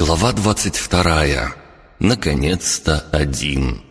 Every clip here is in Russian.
Глава двадцать вторая. Наконец-то один.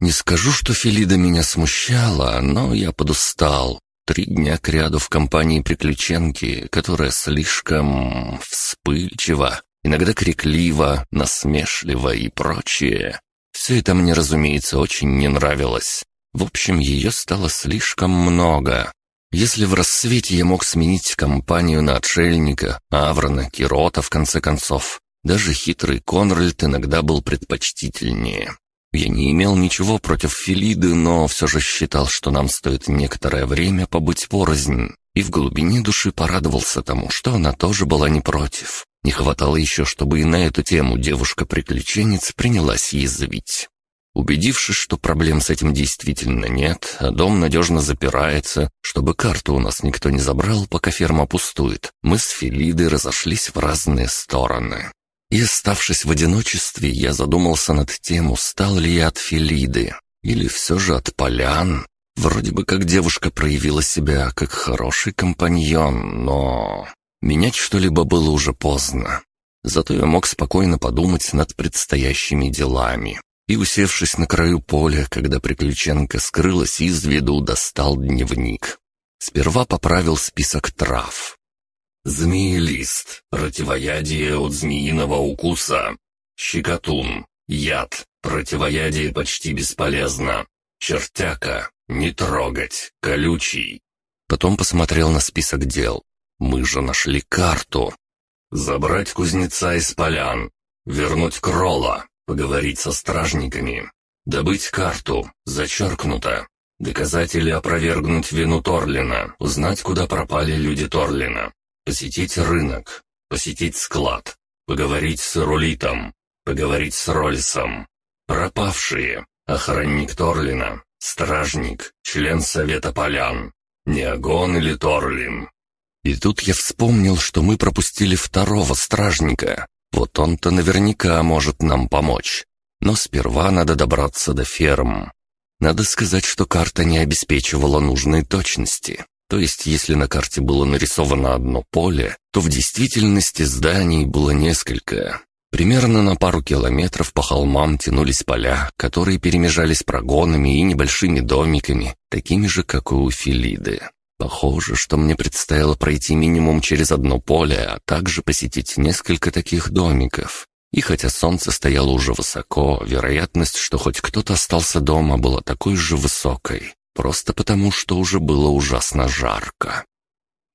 Не скажу, что Филида меня смущала, но я подустал. Три дня кряду в компании приключенки, которая слишком вспыльчива, иногда криклива, насмешлива и прочее. Все это мне, разумеется, очень не нравилось. В общем, ее стало слишком много. Если в рассвете я мог сменить компанию на отшельника, Аврона, Кирота, в конце концов, даже хитрый Конральд иногда был предпочтительнее. Я не имел ничего против Филиды, но все же считал, что нам стоит некоторое время побыть порознь, и в глубине души порадовался тому, что она тоже была не против. Не хватало еще, чтобы и на эту тему девушка-приключенец принялась язвить. Убедившись, что проблем с этим действительно нет, а дом надежно запирается, чтобы карту у нас никто не забрал, пока ферма пустует, мы с Филидой разошлись в разные стороны. И оставшись в одиночестве, я задумался над тем, устал ли я от Филиды, или все же от полян. Вроде бы как девушка проявила себя как хороший компаньон, но... Менять что-либо было уже поздно. Зато я мог спокойно подумать над предстоящими делами и, усевшись на краю поля, когда приключенка скрылась из виду, достал дневник. Сперва поправил список трав. Змеелист, противоядие от змеиного укуса. Щекотун, яд, противоядие почти бесполезно. Чертяка, не трогать, колючий. Потом посмотрел на список дел. Мы же нашли карту. Забрать кузнеца из полян, вернуть Кролла, Поговорить со стражниками. Добыть карту. Зачеркнуто. Доказать или опровергнуть вину Торлина. Узнать, куда пропали люди Торлина. Посетить рынок. Посетить склад. Поговорить с Рулитом. Поговорить с Рольсом. Пропавшие. Охранник Торлина. Стражник. Член Совета Полян. Неогон или Торлин. И тут я вспомнил, что мы пропустили второго стражника. Вот он-то наверняка может нам помочь. Но сперва надо добраться до ферм. Надо сказать, что карта не обеспечивала нужной точности. То есть, если на карте было нарисовано одно поле, то в действительности зданий было несколько. Примерно на пару километров по холмам тянулись поля, которые перемежались прогонами и небольшими домиками, такими же, как и у Филиды. Похоже, что мне предстояло пройти минимум через одно поле, а также посетить несколько таких домиков. И хотя солнце стояло уже высоко, вероятность, что хоть кто-то остался дома, была такой же высокой, просто потому, что уже было ужасно жарко.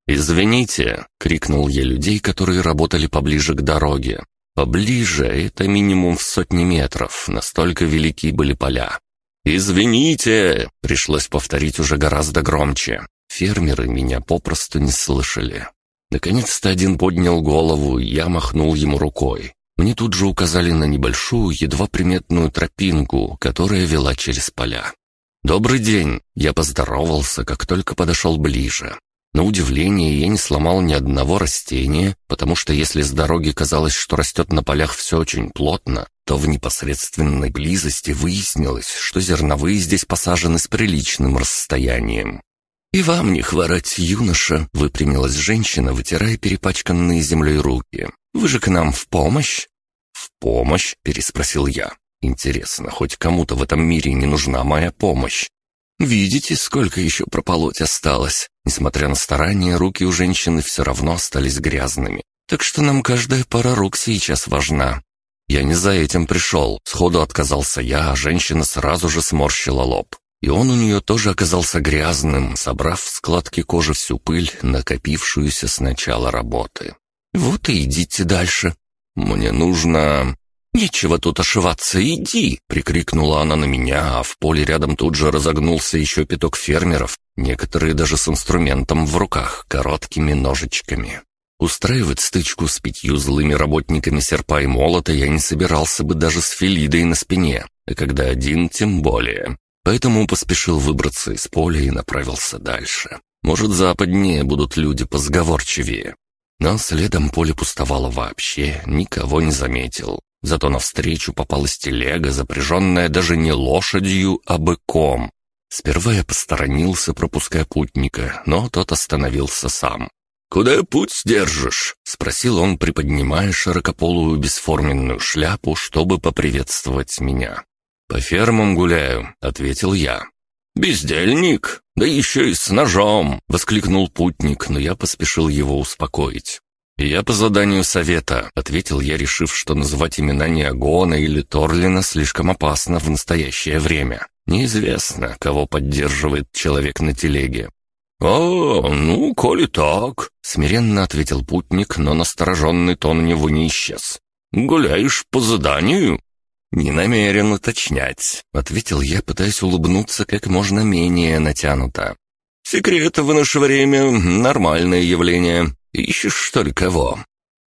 «Извините!» — крикнул я людей, которые работали поближе к дороге. Поближе — это минимум в сотни метров, настолько велики были поля. «Извините!» — пришлось повторить уже гораздо громче. Фермеры меня попросту не слышали. Наконец-то один поднял голову, и я махнул ему рукой. Мне тут же указали на небольшую, едва приметную тропинку, которая вела через поля. «Добрый день!» Я поздоровался, как только подошел ближе. На удивление, я не сломал ни одного растения, потому что если с дороги казалось, что растет на полях все очень плотно, то в непосредственной близости выяснилось, что зерновые здесь посажены с приличным расстоянием. «И вам не хворать, юноша!» — выпрямилась женщина, вытирая перепачканные землей руки. «Вы же к нам в помощь?» «В помощь?» — переспросил я. «Интересно, хоть кому-то в этом мире не нужна моя помощь?» «Видите, сколько еще прополоть осталось?» Несмотря на старания, руки у женщины все равно остались грязными. «Так что нам каждая пара рук сейчас важна». «Я не за этим пришел», — сходу отказался я, а женщина сразу же сморщила лоб. И он у нее тоже оказался грязным, собрав в складки кожи всю пыль, накопившуюся с начала работы. «Вот и идите дальше. Мне нужно...» «Нечего тут ошиваться, иди!» — прикрикнула она на меня, а в поле рядом тут же разогнулся еще пяток фермеров, некоторые даже с инструментом в руках, короткими ножичками. Устраивать стычку с пятью злыми работниками серпа и молота я не собирался бы даже с Филидой на спине, а когда один, тем более. Поэтому поспешил выбраться из поля и направился дальше. Может, западнее будут люди позговорчивее. Но следом поле пустовало вообще, никого не заметил. Зато навстречу попалась телега, запряженная даже не лошадью, а быком. Сперва я посторонился, пропуская путника, но тот остановился сам. «Куда путь держишь?» — спросил он, приподнимая широкополую бесформенную шляпу, чтобы поприветствовать меня. «По фермам гуляю», — ответил я. «Бездельник! Да еще и с ножом!» — воскликнул путник, но я поспешил его успокоить. «Я по заданию совета», — ответил я, решив, что называть имена Неогона или Торлина слишком опасно в настоящее время. Неизвестно, кого поддерживает человек на телеге. «А, ну, коли так», — смиренно ответил путник, но настороженный тон у него не исчез. «Гуляешь по заданию?» «Не намерен уточнять», — ответил я, пытаясь улыбнуться как можно менее натянуто. «Секреты в наше время — нормальное явление. Ищешь, что ли, кого?»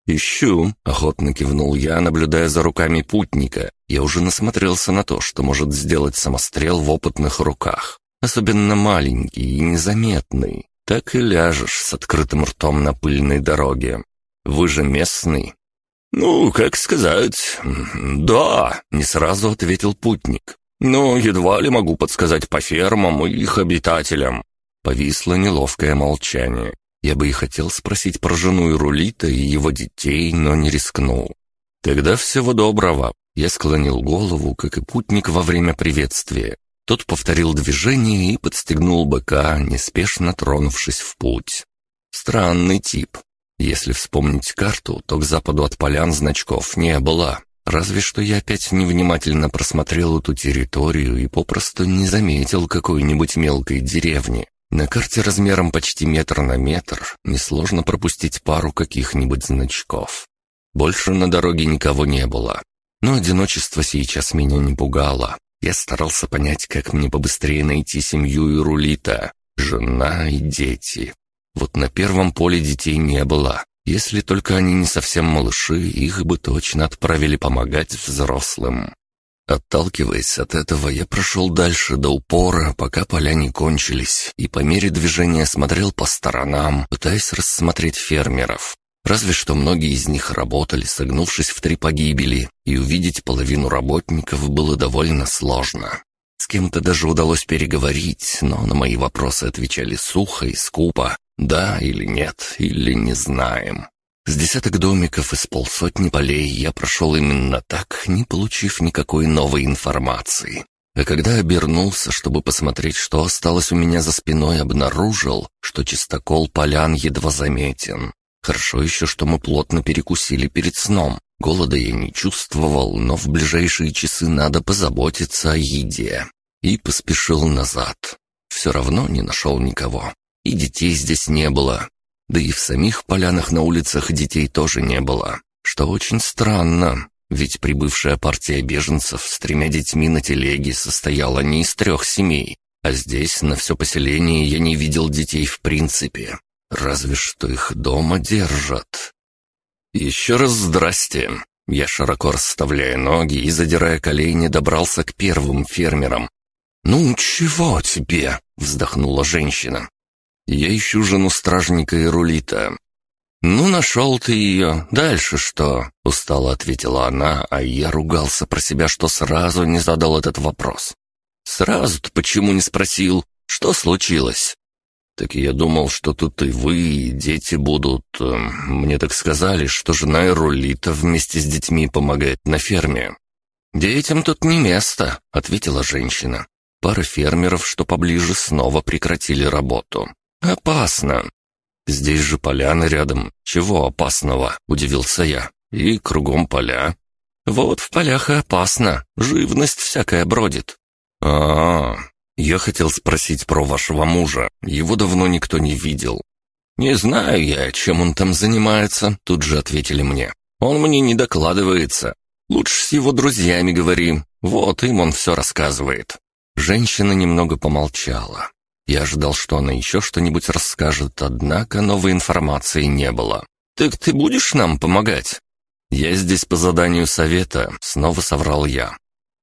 «Ищу», — охотно кивнул я, наблюдая за руками путника. Я уже насмотрелся на то, что может сделать самострел в опытных руках. Особенно маленький и незаметный. Так и ляжешь с открытым ртом на пыльной дороге. Вы же местный. «Ну, как сказать, да», — не сразу ответил путник. «Но едва ли могу подсказать по фермам и их обитателям». Повисло неловкое молчание. Я бы и хотел спросить про жену и Рулита и его детей, но не рискнул. «Тогда всего доброго». Я склонил голову, как и путник во время приветствия. Тот повторил движение и подстегнул быка, неспешно тронувшись в путь. Странный тип. Если вспомнить карту, то к западу от полян значков не было. Разве что я опять невнимательно просмотрел эту территорию и попросту не заметил какой-нибудь мелкой деревни. На карте размером почти метр на метр несложно пропустить пару каких-нибудь значков. Больше на дороге никого не было. Но одиночество сейчас меня не пугало. Я старался понять, как мне побыстрее найти семью и рулита, жена и дети. Вот на первом поле детей не было. Если только они не совсем малыши, их бы точно отправили помогать взрослым. Отталкиваясь от этого, я прошел дальше до упора, пока поля не кончились, и по мере движения смотрел по сторонам, пытаясь рассмотреть фермеров. Разве что многие из них работали, согнувшись в три погибели, и увидеть половину работников было довольно сложно. С кем-то даже удалось переговорить, но на мои вопросы отвечали сухо и скупо, да или нет, или не знаем. С десяток домиков из полсотни полей я прошел именно так, не получив никакой новой информации. А когда обернулся, чтобы посмотреть, что осталось у меня за спиной, обнаружил, что чистокол полян едва заметен. Хорошо еще, что мы плотно перекусили перед сном. Голода я не чувствовал, но в ближайшие часы надо позаботиться о еде. И поспешил назад. Все равно не нашел никого. И детей здесь не было. Да и в самих полянах на улицах детей тоже не было. Что очень странно, ведь прибывшая партия беженцев с тремя детьми на телеге состояла не из трех семей. А здесь, на все поселение, я не видел детей в принципе. Разве что их дома держат. Еще раз здрасте. Я широко расставляя ноги и задирая колени добрался к первым фермерам. «Ну, чего тебе?» — вздохнула женщина. «Я ищу жену стражника и рулита». «Ну, нашел ты ее. Дальше что?» — устало ответила она, а я ругался про себя, что сразу не задал этот вопрос. «Сразу-то почему не спросил? Что случилось?» «Так я думал, что тут и вы, и дети будут. Эм, мне так сказали, что жена Ирулита вместе с детьми помогает на ферме». «Детям тут не место», — ответила женщина. Пара фермеров, что поближе, снова прекратили работу. «Опасно». «Здесь же поляны рядом. Чего опасного?» — удивился я. «И кругом поля». «Вот в полях и опасно. Живность всякая бродит». «А, -а, -а «Я хотел спросить про вашего мужа. Его давно никто не видел». «Не знаю я, чем он там занимается», — тут же ответили мне. «Он мне не докладывается. Лучше с его друзьями говори. Вот им он все рассказывает». Женщина немного помолчала. Я ожидал, что она еще что-нибудь расскажет, однако новой информации не было. «Так ты будешь нам помогать?» «Я здесь по заданию совета», — снова соврал я.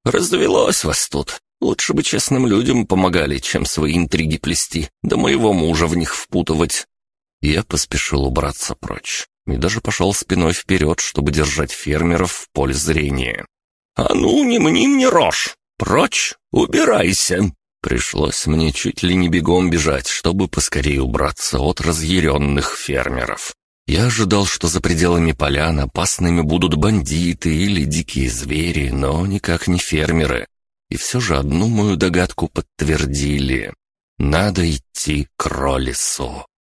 «Развелось вас тут. Лучше бы честным людям помогали, чем свои интриги плести, да моего мужа в них впутывать. Я поспешил убраться прочь и даже пошел спиной вперед, чтобы держать фермеров в поле зрения. «А ну, не мни мне рожь! Прочь! Убирайся!» Пришлось мне чуть ли не бегом бежать, чтобы поскорее убраться от разъяренных фермеров. Я ожидал, что за пределами полян опасными будут бандиты или дикие звери, но никак не фермеры. И все же одну мою догадку подтвердили. Надо идти к Роллису.